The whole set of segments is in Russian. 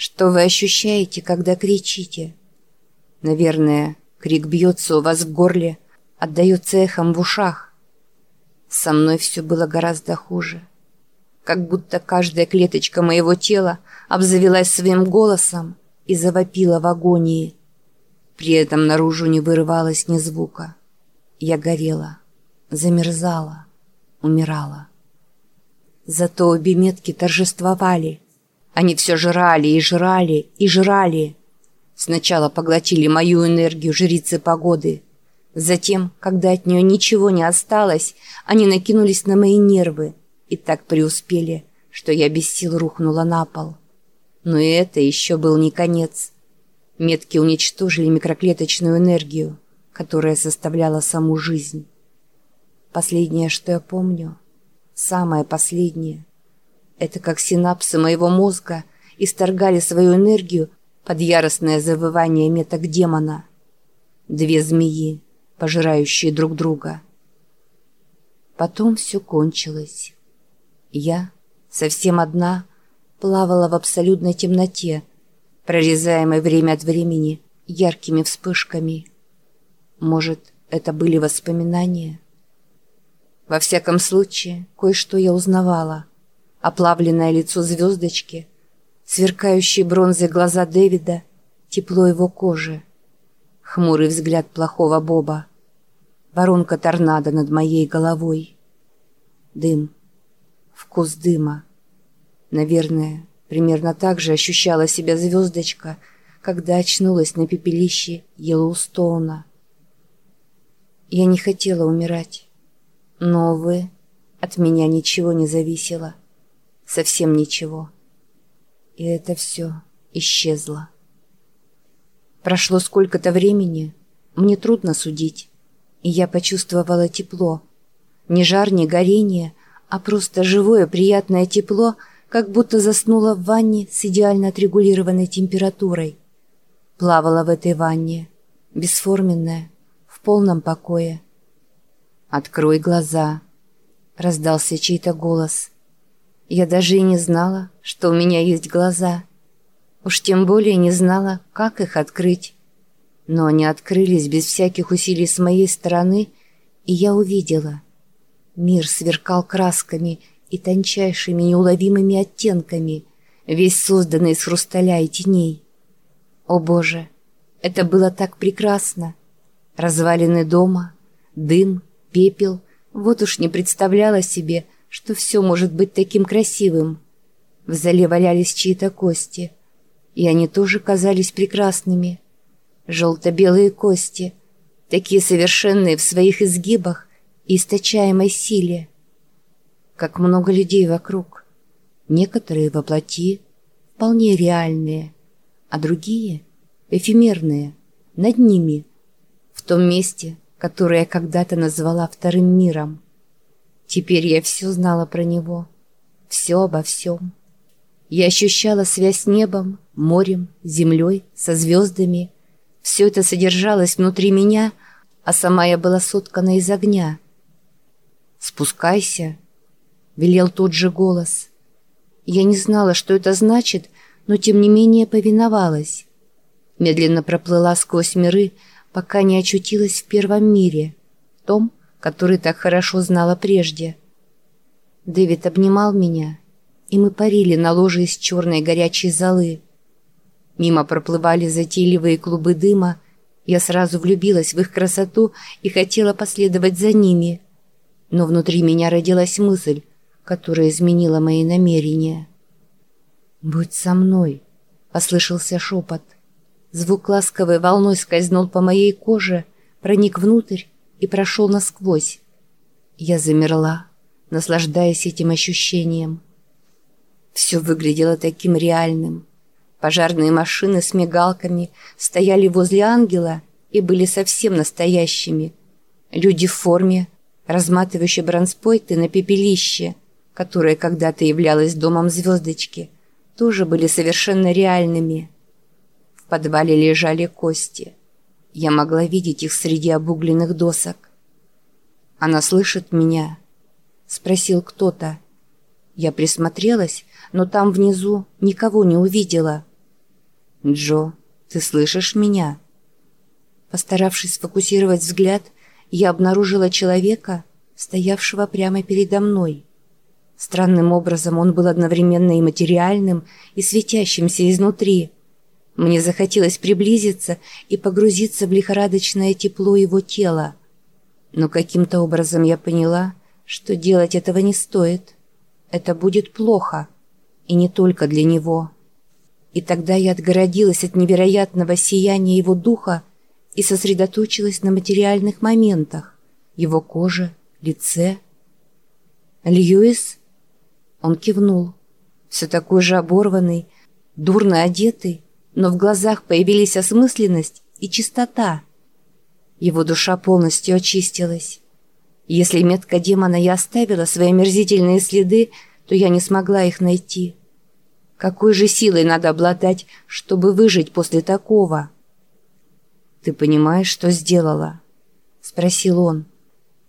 Что вы ощущаете, когда кричите? Наверное, крик бьется у вас в горле, отдается эхом в ушах. Со мной все было гораздо хуже. Как будто каждая клеточка моего тела обзавелась своим голосом и завопила в агонии. При этом наружу не вырывалось ни звука. Я горела, замерзала, умирала. Зато обе метки торжествовали. Они все жрали и жрали и жрали. Сначала поглотили мою энергию жрицы погоды. Затем, когда от нее ничего не осталось, они накинулись на мои нервы и так преуспели, что я без сил рухнула на пол. Но и это еще был не конец. Метки уничтожили микроклеточную энергию, которая составляла саму жизнь. Последнее, что я помню, самое последнее, это как синапсы моего мозга исторгали свою энергию под яростное завывание меток демона. Две змеи, пожирающие друг друга. Потом все кончилось. Я, совсем одна, плавала в абсолютной темноте, прорезаемой время от времени яркими вспышками. Может, это были воспоминания? Во всяком случае, кое-что я узнавала. Оплавленное лицо звездочки, сверкающие бронзой глаза Дэвида, тепло его кожи, хмурый взгляд плохого Боба, воронка торнадо над моей головой. Дым, вкус дыма. Наверное, примерно так же ощущала себя звездочка, когда очнулась на пепелище Йеллоустоуна. Я не хотела умирать. Но, увы, от меня ничего не зависело. Совсем ничего. И это все исчезло. Прошло сколько-то времени, мне трудно судить, и я почувствовала тепло. Не жар, не горение, а просто живое приятное тепло, как будто заснула в ванне с идеально отрегулированной температурой. Плавала в этой ванне, бесформенная, в полном покое. «Открой глаза!» — раздался чей-то голос. Я даже и не знала, что у меня есть глаза. Уж тем более не знала, как их открыть. Но они открылись без всяких усилий с моей стороны, и я увидела. Мир сверкал красками и тончайшими неуловимыми оттенками, весь созданный из хрусталя и теней. О боже, это было так прекрасно! Развалины дома, дым, пепел. Вот уж не представляла себе, что все может быть таким красивым. В зале валялись чьи-то кости, и они тоже казались прекрасными. Желто-белые кости, такие совершенные в своих изгибах и источаемой силе. Как много людей вокруг. Некоторые воплоти, вполне реальные, а другие — эфемерные, над ними, в том месте, которое я когда-то назвала вторым миром. Теперь я все знала про него, все обо всем. Я ощущала связь с небом, морем, землей, со звездами. Все это содержалось внутри меня, а сама я была соткана из огня. «Спускайся», — велел тот же голос. Я не знала, что это значит, но тем не менее повиновалась. Медленно проплыла сквозь миры, пока не очутилась в первом мире, том, который так хорошо знала прежде. Дэвид обнимал меня, и мы парили на ложе из черной горячей золы. Мимо проплывали затейливые клубы дыма, я сразу влюбилась в их красоту и хотела последовать за ними. Но внутри меня родилась мысль, которая изменила мои намерения. «Будь со мной», — послышался шепот. Звук ласковой волной скользнул по моей коже, проник внутрь и прошел насквозь. Я замерла, наслаждаясь этим ощущением. Все выглядело таким реальным. Пожарные машины с мигалками стояли возле ангела и были совсем настоящими. Люди в форме, разматывающие бронспойты на пепелище, которое когда-то являлось домом звездочки, тоже были совершенно реальными подвале лежали кости. Я могла видеть их среди обугленных досок. «Она слышит меня?» — спросил кто-то. Я присмотрелась, но там внизу никого не увидела. Джо, ты слышишь меня?» Постаравшись сфокусировать взгляд, я обнаружила человека, стоявшего прямо передо мной. Странным образом он был одновременно и материальным, и светящимся изнутри. Мне захотелось приблизиться и погрузиться в лихорадочное тепло его тела. Но каким-то образом я поняла, что делать этого не стоит. Это будет плохо. И не только для него. И тогда я отгородилась от невероятного сияния его духа и сосредоточилась на материальных моментах, его коже, лице. «Льюис?» Он кивнул. Все такой же оборванный, дурно одетый, но в глазах появились осмысленность и чистота. Его душа полностью очистилась. Если метка демона я оставила свои мерзительные следы, то я не смогла их найти. Какой же силой надо обладать, чтобы выжить после такого?» «Ты понимаешь, что сделала?» — спросил он.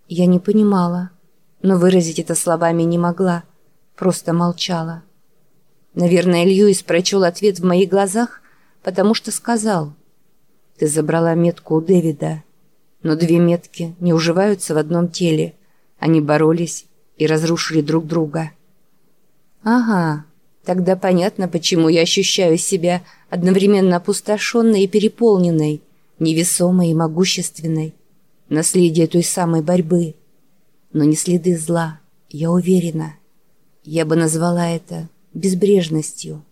Я не понимала, но выразить это словами не могла, просто молчала. Наверное, Льюис прочел ответ в моих глазах, потому что сказал. «Ты забрала метку у Дэвида, но две метки не уживаются в одном теле. Они боролись и разрушили друг друга». «Ага, тогда понятно, почему я ощущаю себя одновременно опустошенной и переполненной» невесомой и могущественной, наследие той самой борьбы, но не следы зла, я уверена. Я бы назвала это безбрежностью.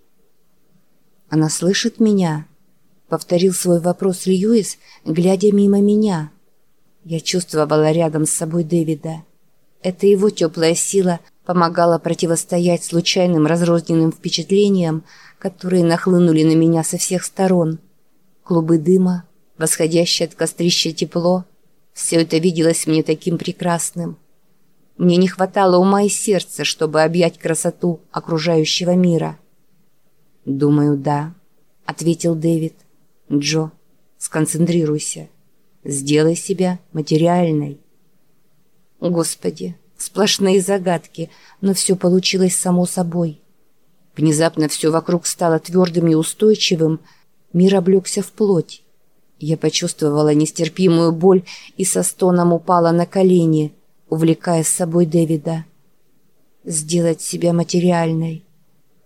«Она слышит меня?» — повторил свой вопрос Льюис, глядя мимо меня. Я чувствовала рядом с собой Дэвида. Это его теплая сила помогала противостоять случайным разрозненным впечатлениям, которые нахлынули на меня со всех сторон. Клубы дыма, восходящее от кострища тепло, все это виделось мне таким прекрасным. Мне не хватало ума и сердца, чтобы объять красоту окружающего мира. «Думаю, да», — ответил Дэвид. «Джо, сконцентрируйся. Сделай себя материальной». Господи, сплошные загадки, но все получилось само собой. Внезапно все вокруг стало твердым и устойчивым, мир облегся в плоть. Я почувствовала нестерпимую боль и со стоном упала на колени, увлекая с собой Дэвида. Сделать себя материальной.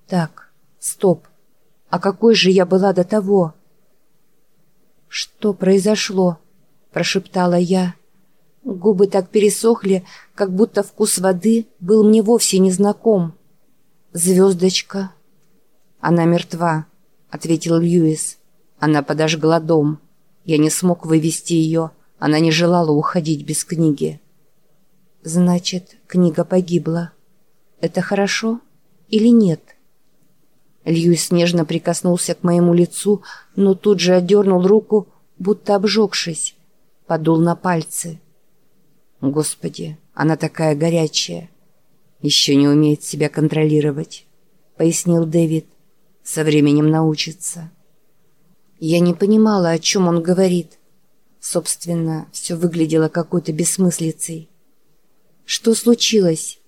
Так, стоп. А какой же я была до того? «Что произошло?» – прошептала я. Губы так пересохли, как будто вкус воды был мне вовсе не знаком. «Звездочка». «Она мертва», — ответил Льюис. «Она подожгла дом». Я не смог вывести ее, она не желала уходить без книги. Значит, книга погибла. Это хорошо или нет? Льюис нежно прикоснулся к моему лицу, но тут же отдернул руку, будто обжегшись. Подул на пальцы. Господи, она такая горячая. Еще не умеет себя контролировать, пояснил Дэвид. Со временем научится. Я не понимала, о чем он говорит. Собственно, все выглядело какой-то бессмыслицей. «Что случилось?»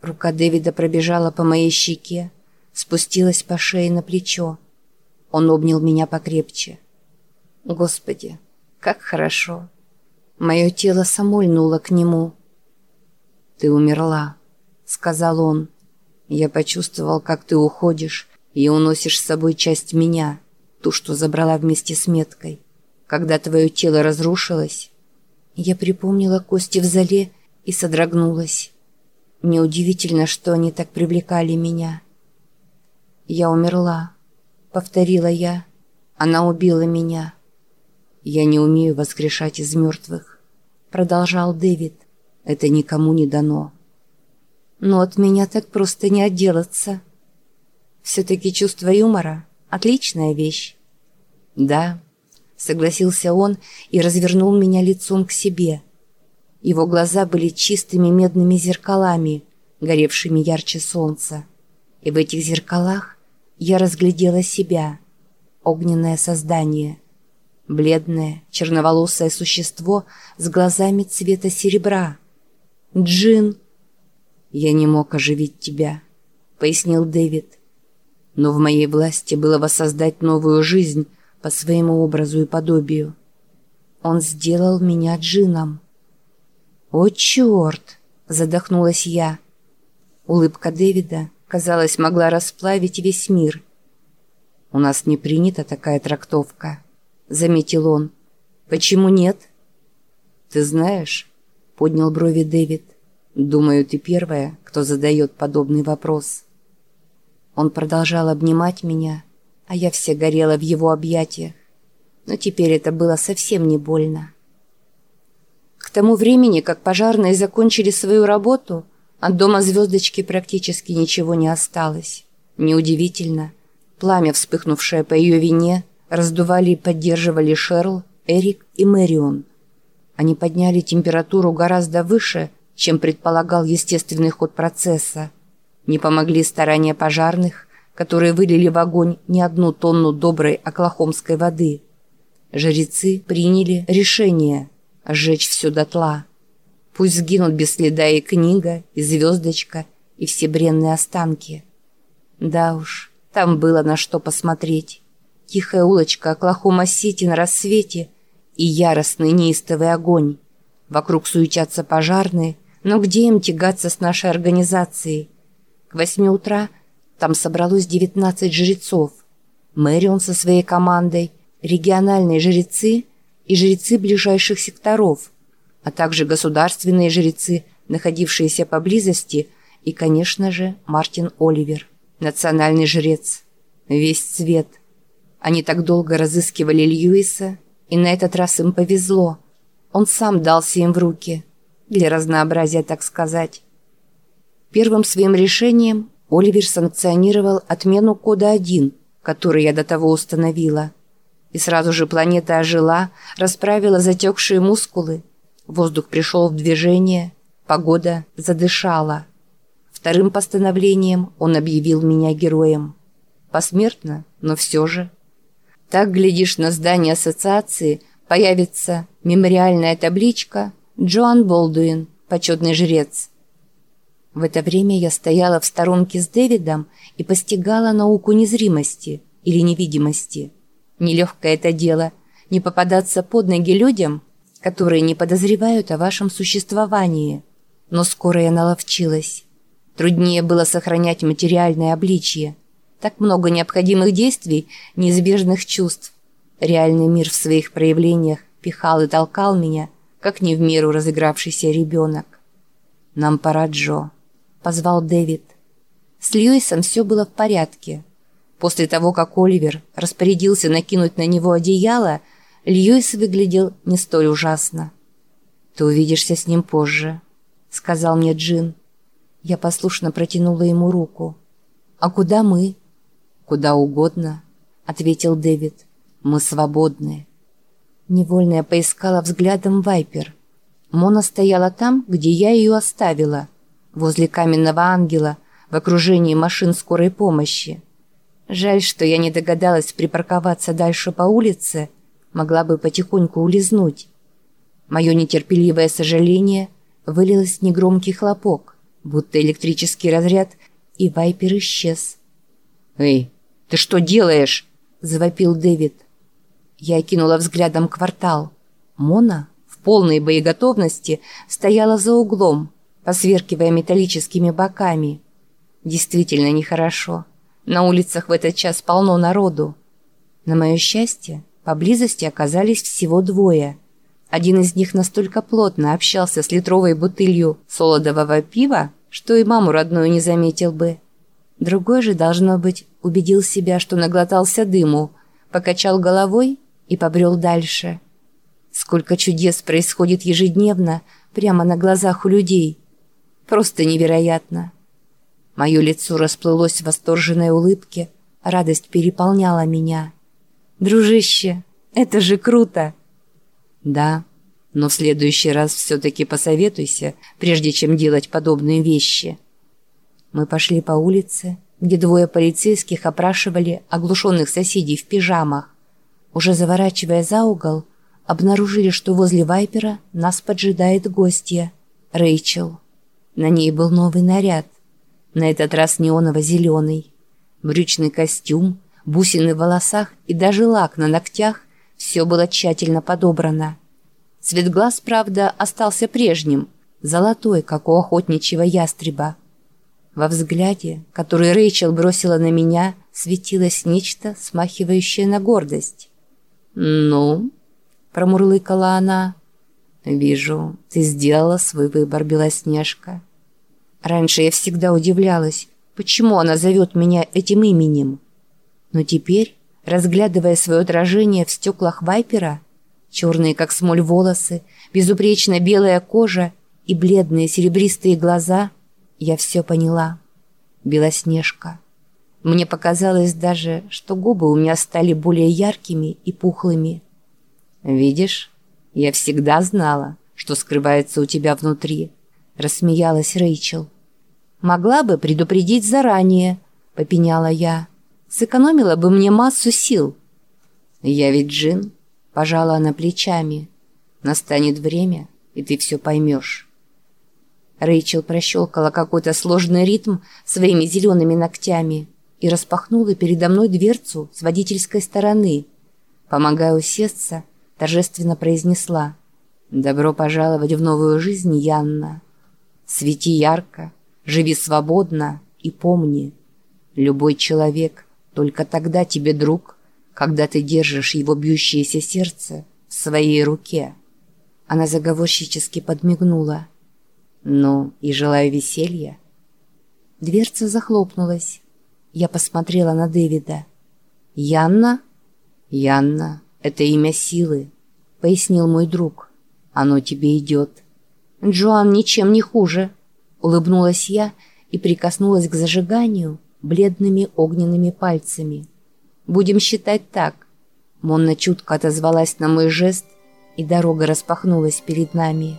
Рука Дэвида пробежала по моей щеке, спустилась по шее на плечо. Он обнял меня покрепче. «Господи, как хорошо!» Мое тело само льнуло к нему. «Ты умерла», — сказал он. «Я почувствовал, как ты уходишь и уносишь с собой часть меня» ту, что забрала вместе с меткой. Когда твое тело разрушилось, я припомнила кости в зале и содрогнулась. Неудивительно, что они так привлекали меня. «Я умерла», — повторила я. «Она убила меня». «Я не умею воскрешать из мертвых», — продолжал Дэвид. «Это никому не дано». «Но от меня так просто не отделаться». «Все-таки чувство юмора Отличная вещь. Да, согласился он и развернул меня лицом к себе. Его глаза были чистыми медными зеркалами, горевшими ярче солнца. И в этих зеркалах я разглядела себя, огненное создание, бледное, черноволосое существо с глазами цвета серебра. «Джин!» «Я не мог оживить тебя», — пояснил Дэвид. но в моей власти было воссоздать новую жизнь по своему образу и подобию. Он сделал меня джином. «О, черт!» — задохнулась я. Улыбка Дэвида, казалось, могла расплавить весь мир. «У нас не принята такая трактовка», — заметил он. «Почему нет?» «Ты знаешь», — поднял брови Дэвид, «думаю, ты первая, кто задает подобный вопрос». Он продолжал обнимать меня, а я вся горела в его объятиях. Но теперь это было совсем не больно. К тому времени, как пожарные закончили свою работу, от дома звездочки практически ничего не осталось. Неудивительно. Пламя, вспыхнувшее по ее вине, раздували и поддерживали Шерл, Эрик и Мэрион. Они подняли температуру гораздо выше, чем предполагал естественный ход процесса. Не помогли старания пожарных, которые вылили в огонь не одну тонну доброй оклахомской воды. Жрецы приняли решение сжечь все дотла. Пусть сгинут без следа и книга, и звездочка, и все бренные останки. Да уж, там было на что посмотреть. Тихая улочка Оклахома-Сити на рассвете и яростный неистовый огонь. Вокруг суетятся пожарные, но где им тягаться с нашей организацией? К восьми утра там собралось девятнадцать жрецов. Мэрион со своей командой, региональные жрецы и жрецы ближайших секторов, а также государственные жрецы, находившиеся поблизости, и, конечно же, Мартин Оливер, национальный жрец. Весь цвет. Они так долго разыскивали Льюиса, и на этот раз им повезло. Он сам дался им в руки. Для разнообразия, так сказать. Первым своим решением Оливер санкционировал отмену кода 1, который я до того установила. И сразу же планета ожила, расправила затекшие мускулы. Воздух пришел в движение, погода задышала. Вторым постановлением он объявил меня героем. Посмертно, но все же. Так, глядишь, на здании ассоциации появится мемориальная табличка «Джоан Болдуин, почетный жрец». В это время я стояла в сторонке с Дэвидом и постигала науку незримости или невидимости. Нелегкое это дело – не попадаться под ноги людям, которые не подозревают о вашем существовании. Но скоро я наловчилась. Труднее было сохранять материальное обличье. Так много необходимых действий, неизбежных чувств. Реальный мир в своих проявлениях пихал и толкал меня, как не в меру разыгравшийся ребенок. «Нам пора, Джо», позвал Дэвид. С Льюисом все было в порядке. После того, как Оливер распорядился накинуть на него одеяло, Льюис выглядел не столь ужасно. «Ты увидишься с ним позже», — сказал мне Джин. Я послушно протянула ему руку. «А куда мы?» «Куда угодно», — ответил Дэвид. «Мы свободны». Невольно я поискала взглядом Вайпер. Мона стояла там, где я ее оставила возле каменного ангела, в окружении машин скорой помощи. Жаль, что я не догадалась припарковаться дальше по улице, могла бы потихоньку улизнуть. Мое нетерпеливое сожаление вылилось в негромкий хлопок, будто электрический разряд, и Вайпер исчез. «Эй, ты что делаешь?» – завопил Дэвид. Я кинула взглядом квартал. Мона в полной боеготовности стояла за углом – посверкивая металлическими боками. Действительно нехорошо. На улицах в этот час полно народу. На мое счастье, поблизости оказались всего двое. Один из них настолько плотно общался с литровой бутылью солодового пива, что и маму родную не заметил бы. Другой же, должно быть, убедил себя, что наглотался дыму, покачал головой и побрел дальше. Сколько чудес происходит ежедневно прямо на глазах у людей – Просто невероятно. Мое лицо расплылось в восторженной улыбке, радость переполняла меня. «Дружище, это же круто!» «Да, но в следующий раз все-таки посоветуйся, прежде чем делать подобные вещи». Мы пошли по улице, где двое полицейских опрашивали оглушенных соседей в пижамах. Уже заворачивая за угол, обнаружили, что возле Вайпера нас поджидает гостья, Рэйчел. На ней был новый наряд, на этот раз неоново-зеленый. Брючный костюм, бусины в волосах и даже лак на ногтях – все было тщательно подобрано. Цвет глаз, правда, остался прежним, золотой, как у охотничьего ястреба. Во взгляде, который Рэйчел бросила на меня, светилось нечто, смахивающее на гордость. «Ну?» – промурлыкала она. «Вижу, ты сделала свой выбор, Белоснежка». Раньше я всегда удивлялась, почему она зовет меня этим именем. Но теперь, разглядывая свое отражение в стеклах Вайпера, черные как смоль волосы, безупречно белая кожа и бледные серебристые глаза, я все поняла. Белоснежка. Мне показалось даже, что губы у меня стали более яркими и пухлыми. «Видишь, я всегда знала, что скрывается у тебя внутри», — рассмеялась Рэйчел. «Могла бы предупредить заранее», — попеняла я. «Сэкономила бы мне массу сил». «Я ведь Джин», — пожала она плечами. «Настанет время, и ты все поймешь». Рэйчел прощелкала какой-то сложный ритм своими зелеными ногтями и распахнула передо мной дверцу с водительской стороны. Помогая усесться, торжественно произнесла «Добро пожаловать в новую жизнь, Янна! Свети ярко, живи свободно и помни, любой человек только тогда тебе друг, когда ты держишь его бьющееся сердце в своей руке». Она заговорщически подмигнула. «Ну, и желаю веселья». Дверца захлопнулась. Я посмотрела на Дэвида. «Янна?» «Янна — это имя силы», — пояснил мой друг. «Оно тебе идет». «Джоан ничем не хуже», — улыбнулась я и прикоснулась к зажиганию бледными огненными пальцами. «Будем считать так». Монна чутко отозвалась на мой жест, и дорога распахнулась перед нами.